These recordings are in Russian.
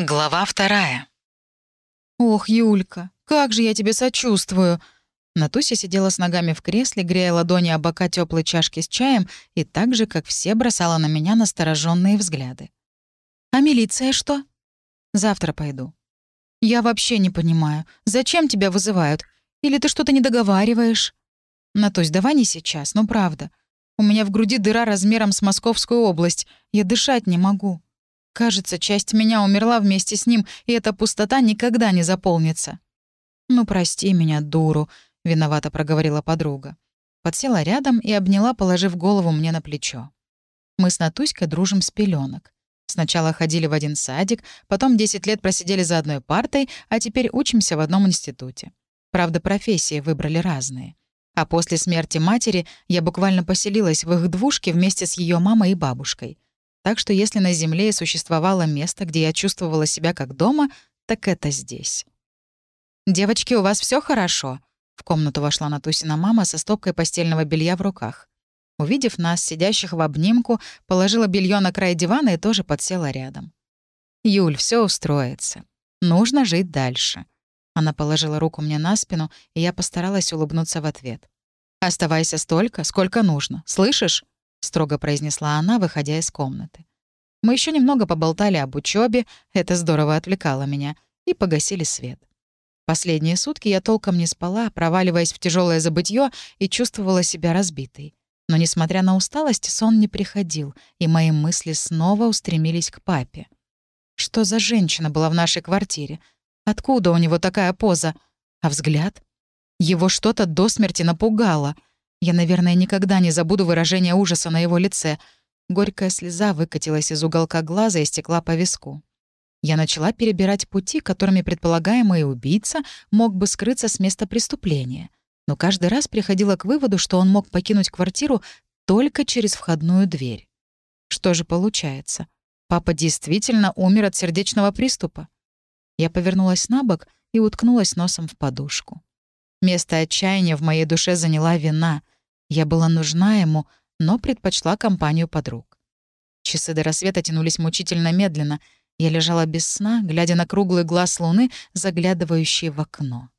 Глава вторая. «Ох, Юлька, как же я тебе сочувствую!» Натуся сидела с ногами в кресле, грея ладони о бока теплой чашки с чаем и так же, как все, бросала на меня настороженные взгляды. «А милиция что?» «Завтра пойду». «Я вообще не понимаю, зачем тебя вызывают? Или ты что-то не договариваешь?» «Натусь, давай не сейчас, ну правда. У меня в груди дыра размером с Московскую область. Я дышать не могу». Кажется, часть меня умерла вместе с ним, и эта пустота никогда не заполнится. «Ну, прости меня, дуру», — виновато проговорила подруга. Подсела рядом и обняла, положив голову мне на плечо. Мы с Натуськой дружим с пеленок. Сначала ходили в один садик, потом 10 лет просидели за одной партой, а теперь учимся в одном институте. Правда, профессии выбрали разные. А после смерти матери я буквально поселилась в их двушке вместе с ее мамой и бабушкой — так что если на Земле и существовало место, где я чувствовала себя как дома, так это здесь. «Девочки, у вас все хорошо?» В комнату вошла Натусина мама со стопкой постельного белья в руках. Увидев нас, сидящих в обнимку, положила белье на край дивана и тоже подсела рядом. «Юль, все устроится. Нужно жить дальше». Она положила руку мне на спину, и я постаралась улыбнуться в ответ. «Оставайся столько, сколько нужно. Слышишь? — строго произнесла она, выходя из комнаты. Мы еще немного поболтали об учебе, это здорово отвлекало меня, и погасили свет. Последние сутки я толком не спала, проваливаясь в тяжелое забытье и чувствовала себя разбитой. Но, несмотря на усталость, сон не приходил, и мои мысли снова устремились к папе. Что за женщина была в нашей квартире? Откуда у него такая поза? А взгляд? Его что-то до смерти напугало — я, наверное, никогда не забуду выражение ужаса на его лице. Горькая слеза выкатилась из уголка глаза и стекла по виску. Я начала перебирать пути, которыми предполагаемый убийца мог бы скрыться с места преступления. Но каждый раз приходила к выводу, что он мог покинуть квартиру только через входную дверь. Что же получается? Папа действительно умер от сердечного приступа? Я повернулась на бок и уткнулась носом в подушку. Место отчаяния в моей душе заняла вина. Я была нужна ему, но предпочла компанию подруг. Часы до рассвета тянулись мучительно медленно. Я лежала без сна, глядя на круглый глаз луны, заглядывающий в окно.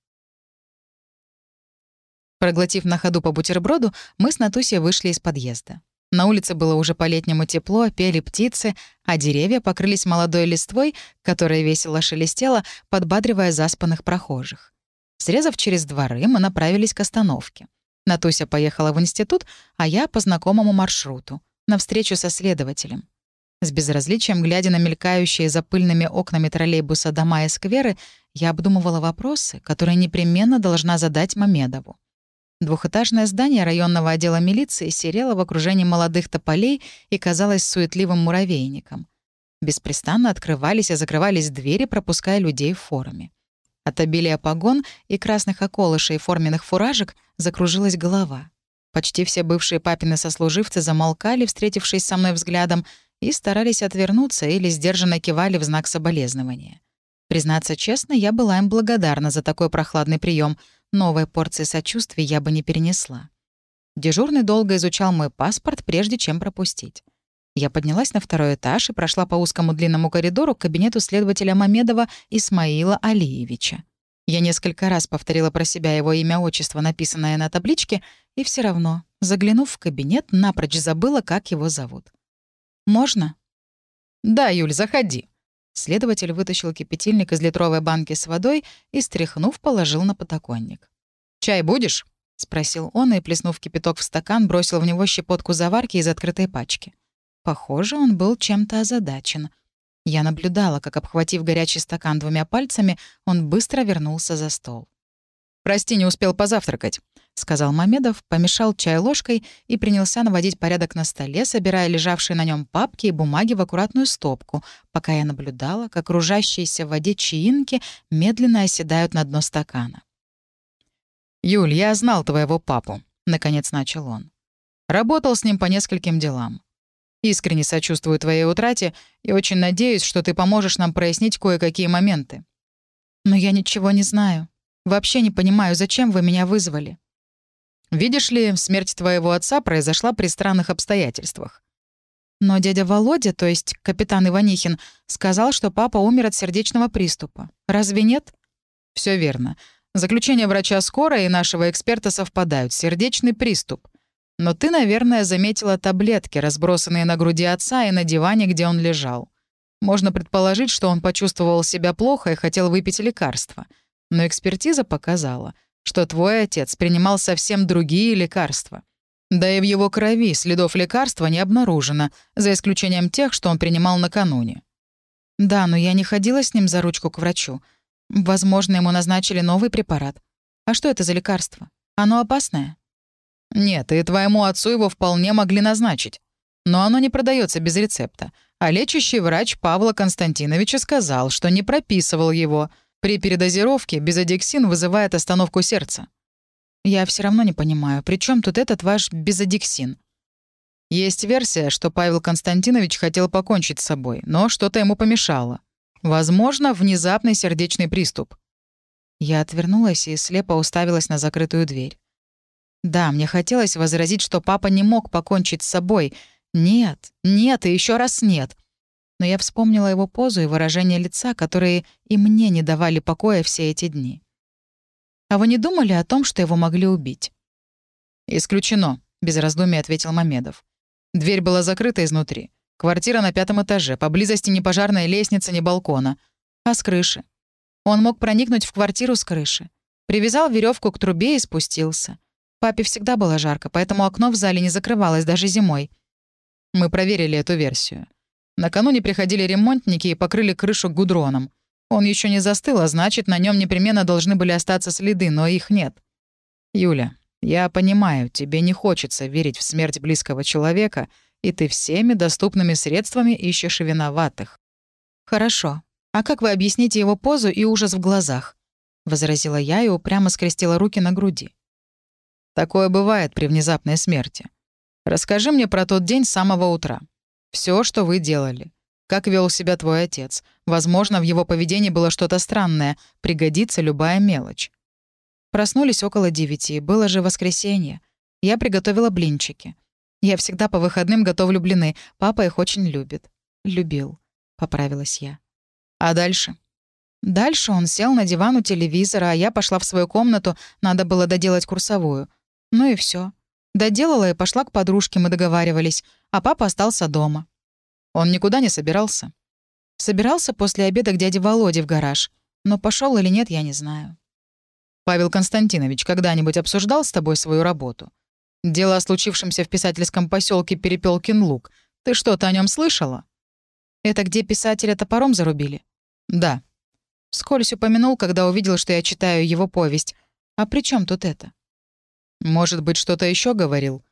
Проглотив на ходу по бутерброду, мы с Натусей вышли из подъезда. На улице было уже по-летнему тепло, пели птицы, а деревья покрылись молодой листвой, которая весело шелестела, подбадривая заспанных прохожих. Срезав через дворы, мы направились к остановке. Натуся поехала в институт, а я по знакомому маршруту, на встречу со следователем. С безразличием, глядя на мелькающие за пыльными окнами троллейбуса дома и скверы, я обдумывала вопросы, которые непременно должна задать Мамедову. Двухэтажное здание районного отдела милиции серело в окружении молодых тополей и казалось суетливым муравейником. Беспрестанно открывались и закрывались двери, пропуская людей в форме. От обилия погон и красных околышей форменных фуражек закружилась голова. Почти все бывшие папины сослуживцы замолкали, встретившись со мной взглядом, и старались отвернуться или сдержанно кивали в знак соболезнования. Признаться честно, я была им благодарна за такой прохладный прием. Новой порции сочувствия я бы не перенесла. Дежурный долго изучал мой паспорт, прежде чем пропустить. Я поднялась на второй этаж и прошла по узкому длинному коридору к кабинету следователя Мамедова Исмаила Алиевича. Я несколько раз повторила про себя его имя-отчество, написанное на табличке, и все равно, заглянув в кабинет, напрочь забыла, как его зовут. «Можно?» «Да, Юль, заходи». Следователь вытащил кипятильник из литровой банки с водой и, стряхнув, положил на подоконник. «Чай будешь?» — спросил он и, плеснув кипяток в стакан, бросил в него щепотку заварки из открытой пачки. Похоже, он был чем-то озадачен. Я наблюдала, как, обхватив горячий стакан двумя пальцами, он быстро вернулся за стол. «Прости, не успел позавтракать», — сказал Мамедов, помешал чай ложкой и принялся наводить порядок на столе, собирая лежавшие на нем папки и бумаги в аккуратную стопку, пока я наблюдала, как кружащиеся в воде чаинки медленно оседают на дно стакана. «Юль, я знал твоего папу», — наконец начал он. «Работал с ним по нескольким делам. Искренне сочувствую твоей утрате и очень надеюсь, что ты поможешь нам прояснить кое-какие моменты. Но я ничего не знаю. Вообще не понимаю, зачем вы меня вызвали. Видишь ли, смерть твоего отца произошла при странных обстоятельствах. Но дядя Володя, то есть капитан Иванихин, сказал, что папа умер от сердечного приступа. Разве нет? Все верно. Заключение врача скоро и нашего эксперта совпадают. Сердечный приступ. Но ты, наверное, заметила таблетки, разбросанные на груди отца и на диване, где он лежал. Можно предположить, что он почувствовал себя плохо и хотел выпить лекарства. Но экспертиза показала, что твой отец принимал совсем другие лекарства. Да и в его крови следов лекарства не обнаружено, за исключением тех, что он принимал накануне. Да, но я не ходила с ним за ручку к врачу. Возможно, ему назначили новый препарат. А что это за лекарство? Оно опасное? Нет, и твоему отцу его вполне могли назначить. Но оно не продается без рецепта. А лечащий врач Павла Константиновича сказал, что не прописывал его. При передозировке безодексин вызывает остановку сердца. Я все равно не понимаю, при чем тут этот ваш безодексин? Есть версия, что Павел Константинович хотел покончить с собой, но что-то ему помешало. Возможно, внезапный сердечный приступ. Я отвернулась и слепо уставилась на закрытую дверь. Да, мне хотелось возразить, что папа не мог покончить с собой. Нет, нет и еще раз нет. Но я вспомнила его позу и выражение лица, которые и мне не давали покоя все эти дни. «А вы не думали о том, что его могли убить?» «Исключено», — без раздумий ответил Мамедов. Дверь была закрыта изнутри. Квартира на пятом этаже, поблизости ни пожарной лестницы, ни балкона. А с крыши? Он мог проникнуть в квартиру с крыши. Привязал веревку к трубе и спустился. Папе всегда было жарко, поэтому окно в зале не закрывалось даже зимой. Мы проверили эту версию. Накануне приходили ремонтники и покрыли крышу гудроном. Он еще не застыл, а значит, на нем непременно должны были остаться следы, но их нет. Юля, я понимаю, тебе не хочется верить в смерть близкого человека, и ты всеми доступными средствами ищешь виноватых. Хорошо. А как вы объясните его позу и ужас в глазах? возразила я и упрямо скрестила руки на груди. Такое бывает при внезапной смерти. Расскажи мне про тот день с самого утра. Все, что вы делали. Как вел себя твой отец. Возможно, в его поведении было что-то странное. Пригодится любая мелочь. Проснулись около девяти. Было же воскресенье. Я приготовила блинчики. Я всегда по выходным готовлю блины. Папа их очень любит. Любил. Поправилась я. А дальше? Дальше он сел на диван у телевизора, а я пошла в свою комнату, надо было доделать курсовую. Ну и все. Доделала и пошла к подружке, мы договаривались, а папа остался дома. Он никуда не собирался? Собирался после обеда к дяде Володе в гараж, но пошел или нет, я не знаю. Павел Константинович когда-нибудь обсуждал с тобой свою работу? Дело о случившемся в писательском поселке Перепелкин Луг. Ты что-то о нем слышала? Это где писателя топором зарубили? Да. Скользь упомянул, когда увидел, что я читаю его повесть. А при чем тут это? Может быть, что-то еще говорил?»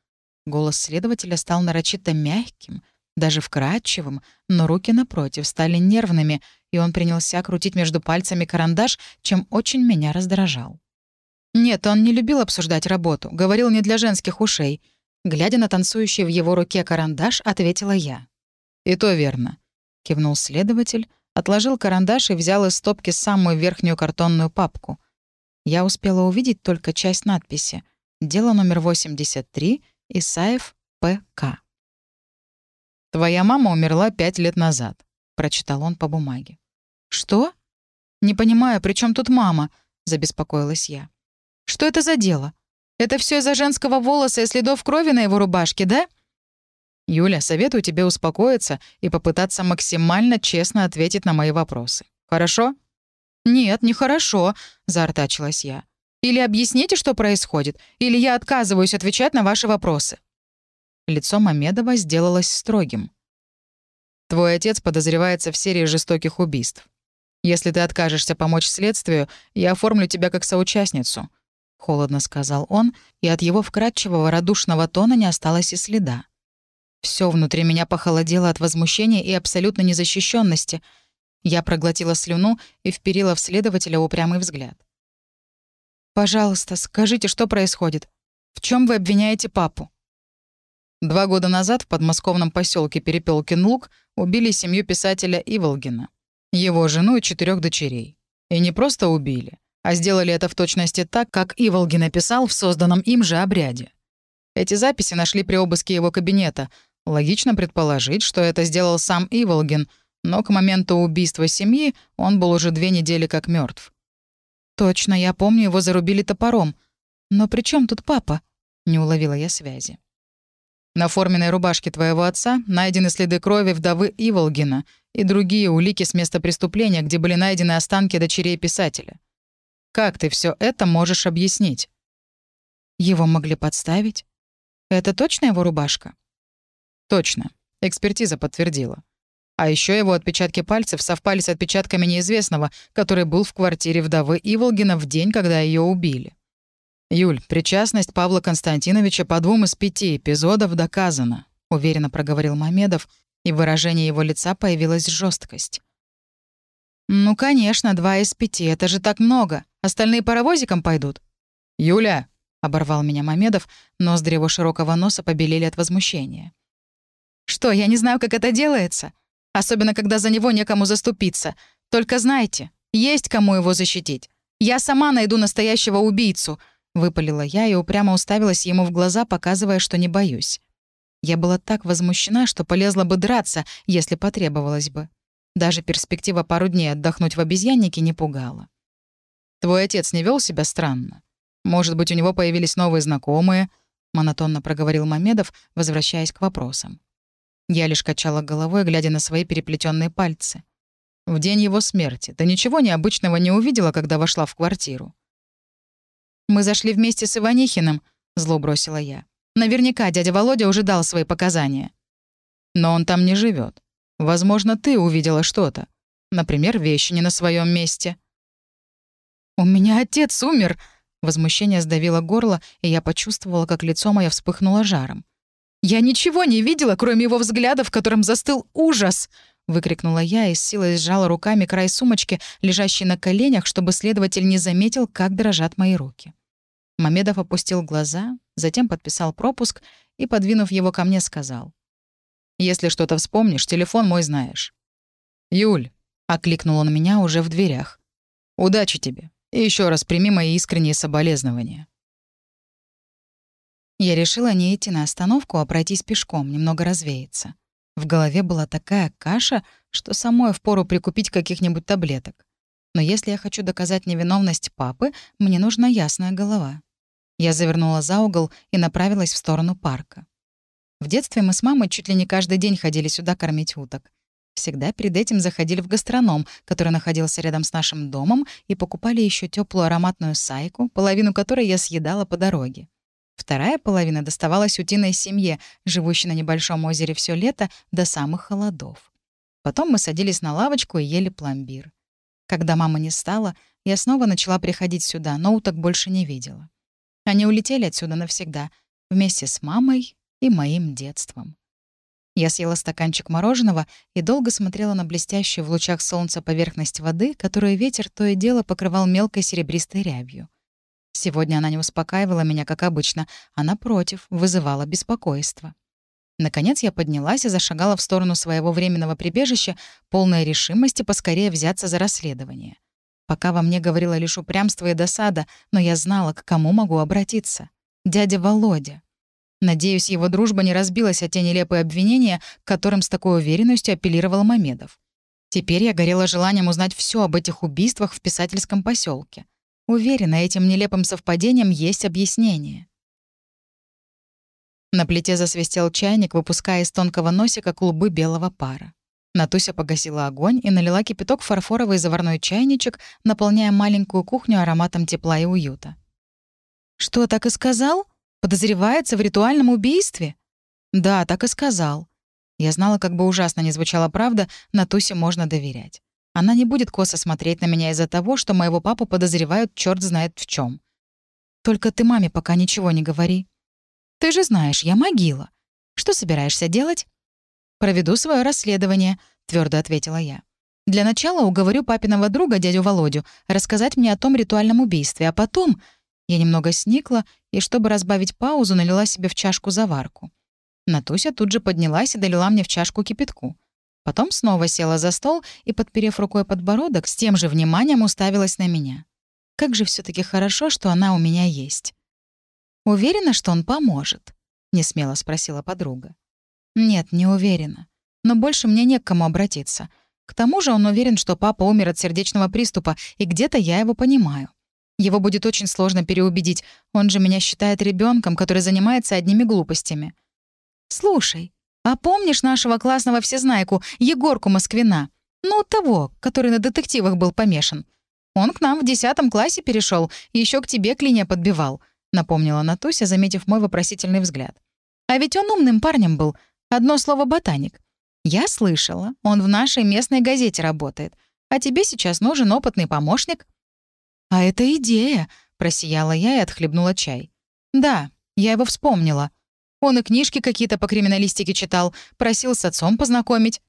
Голос следователя стал нарочито мягким, даже вкрадчивым, но руки напротив стали нервными, и он принялся крутить между пальцами карандаш, чем очень меня раздражал. Нет, он не любил обсуждать работу, говорил не для женских ушей. Глядя на танцующий в его руке карандаш, ответила я. «И то верно», — кивнул следователь, отложил карандаш и взял из стопки самую верхнюю картонную папку. Я успела увидеть только часть надписи — Дело номер 83. Исаев П.К. «Твоя мама умерла пять лет назад», — прочитал он по бумаге. «Что? Не понимаю, при чем тут мама?» — забеспокоилась я. «Что это за дело? Это все из-за женского волоса и следов крови на его рубашке, да?» «Юля, советую тебе успокоиться и попытаться максимально честно ответить на мои вопросы. Хорошо?» «Нет, нехорошо», — заортачилась я. Или объясните, что происходит, или я отказываюсь отвечать на ваши вопросы». Лицо Мамедова сделалось строгим. «Твой отец подозревается в серии жестоких убийств. Если ты откажешься помочь следствию, я оформлю тебя как соучастницу», — холодно сказал он, и от его вкрадчивого радушного тона не осталось и следа. Все внутри меня похолодело от возмущения и абсолютной незащищенности. Я проглотила слюну и вперила в следователя упрямый взгляд. Пожалуйста, скажите, что происходит? В чем вы обвиняете папу? Два года назад в подмосковном поселке Перепелкин-Луг убили семью писателя Иволгина, его жену и четырех дочерей. И не просто убили, а сделали это в точности так, как Иволгин написал в созданном им же обряде. Эти записи нашли при обыске его кабинета. Логично предположить, что это сделал сам Иволгин, но к моменту убийства семьи он был уже две недели как мертв. «Точно, я помню, его зарубили топором. Но при чем тут папа?» — не уловила я связи. На форменной рубашке твоего отца найдены следы крови вдовы Иволгина и другие улики с места преступления, где были найдены останки дочерей писателя. Как ты все это можешь объяснить? Его могли подставить? Это точно его рубашка? Точно. Экспертиза подтвердила. А еще его отпечатки пальцев совпали с отпечатками неизвестного, который был в квартире вдовы Иволгина в день, когда ее убили. «Юль, причастность Павла Константиновича по двум из пяти эпизодов доказана», — уверенно проговорил Мамедов, и в выражении его лица появилась жесткость. «Ну, конечно, два из пяти, это же так много. Остальные паровозиком пойдут». «Юля!» — оборвал меня Мамедов, ноздри его широкого носа побелели от возмущения. «Что, я не знаю, как это делается? Особенно, когда за него некому заступиться. Только знайте, есть кому его защитить. Я сама найду настоящего убийцу», — выпалила я и упрямо уставилась ему в глаза, показывая, что не боюсь. Я была так возмущена, что полезла бы драться, если потребовалось бы. Даже перспектива пару дней отдохнуть в обезьяннике не пугала. «Твой отец не вел себя странно? Может быть, у него появились новые знакомые?» — монотонно проговорил Мамедов, возвращаясь к вопросам. Я лишь качала головой, глядя на свои переплетенные пальцы. В день его смерти ты ничего необычного не увидела, когда вошла в квартиру? «Мы зашли вместе с Иванихиным», — зло бросила я. «Наверняка дядя Володя уже дал свои показания». «Но он там не живет. Возможно, ты увидела что-то. Например, вещи не на своем месте». «У меня отец умер!» Возмущение сдавило горло, и я почувствовала, как лицо мое вспыхнуло жаром. «Я ничего не видела, кроме его взгляда, в котором застыл ужас!» — выкрикнула я и с силой сжала руками край сумочки, лежащей на коленях, чтобы следователь не заметил, как дрожат мои руки. Мамедов опустил глаза, затем подписал пропуск и, подвинув его ко мне, сказал. Если что-то вспомнишь, телефон мой знаешь». «Юль», — окликнул он меня уже в дверях. «Удачи тебе. И еще раз прими мои искренние соболезнования». Я решила не идти на остановку, а пройтись пешком, немного развеяться. В голове была такая каша, что самой впору прикупить каких-нибудь таблеток. Но если я хочу доказать невиновность папы, мне нужна ясная голова. Я завернула за угол и направилась в сторону парка. В детстве мы с мамой чуть ли не каждый день ходили сюда кормить уток. Всегда перед этим заходили в гастроном, который находился рядом с нашим домом, и покупали еще теплую ароматную сайку, половину которой я съедала по дороге. Вторая половина доставалась утиной семье, живущей на небольшом озере все лето до самых холодов. Потом мы садились на лавочку и ели пломбир. Когда мама не стала, я снова начала приходить сюда, но уток больше не видела. Они улетели отсюда навсегда, вместе с мамой и моим детством. Я съела стаканчик мороженого и долго смотрела на блестящую в лучах солнца поверхность воды, которую ветер то и дело покрывал мелкой серебристой рябью. Сегодня она не успокаивала меня, как обычно, а, напротив, вызывала беспокойство. Наконец я поднялась и зашагала в сторону своего временного прибежища, полной решимости поскорее взяться за расследование. Пока во мне говорило лишь упрямство и досада, но я знала, к кому могу обратиться. Дядя Володя. Надеюсь, его дружба не разбилась от те нелепые обвинения, к которым с такой уверенностью апеллировал Мамедов. Теперь я горела желанием узнать все об этих убийствах в писательском поселке. Уверена, этим нелепым совпадением есть объяснение. На плите засвистел чайник, выпуская из тонкого носика клубы белого пара. Натуся погасила огонь и налила кипяток в фарфоровый заварной чайничек, наполняя маленькую кухню ароматом тепла и уюта. «Что, так и сказал?» Подозревается в ритуальном убийстве? Да, так и сказал. Я знала, как бы ужасно не звучала правда, на Тусе можно доверять. Она не будет косо смотреть на меня из-за того, что моего папу подозревают черт знает в чем. Только ты маме пока ничего не говори. Ты же знаешь, я могила. Что собираешься делать? Проведу свое расследование, твердо ответила я. Для начала уговорю папиного друга, дядю Володю, рассказать мне о том ритуальном убийстве, а потом я немного сникла и, чтобы разбавить паузу, налила себе в чашку заварку. Натуся тут же поднялась и долила мне в чашку кипятку. Потом снова села за стол и, подперев рукой подбородок, с тем же вниманием уставилась на меня. Как же все таки хорошо, что она у меня есть. «Уверена, что он поможет?» — несмело спросила подруга. «Нет, не уверена. Но больше мне не к кому обратиться. К тому же он уверен, что папа умер от сердечного приступа, и где-то я его понимаю. Его будет очень сложно переубедить. Он же меня считает ребенком, который занимается одними глупостями. Слушай, а помнишь нашего классного всезнайку, Егорку Москвина? Ну, того, который на детективах был помешан. Он к нам в десятом классе перешел, еще к тебе клинья подбивал», — напомнила Натуся, заметив мой вопросительный взгляд. «А ведь он умным парнем был. Одно слово «ботаник». Я слышала, он в нашей местной газете работает. А тебе сейчас нужен опытный помощник». «А это идея», — просияла я и отхлебнула чай. «Да, я его вспомнила. Он и книжки какие-то по криминалистике читал, просил с отцом познакомить».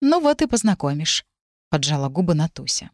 «Ну вот и познакомишь», — поджала губы Натуся.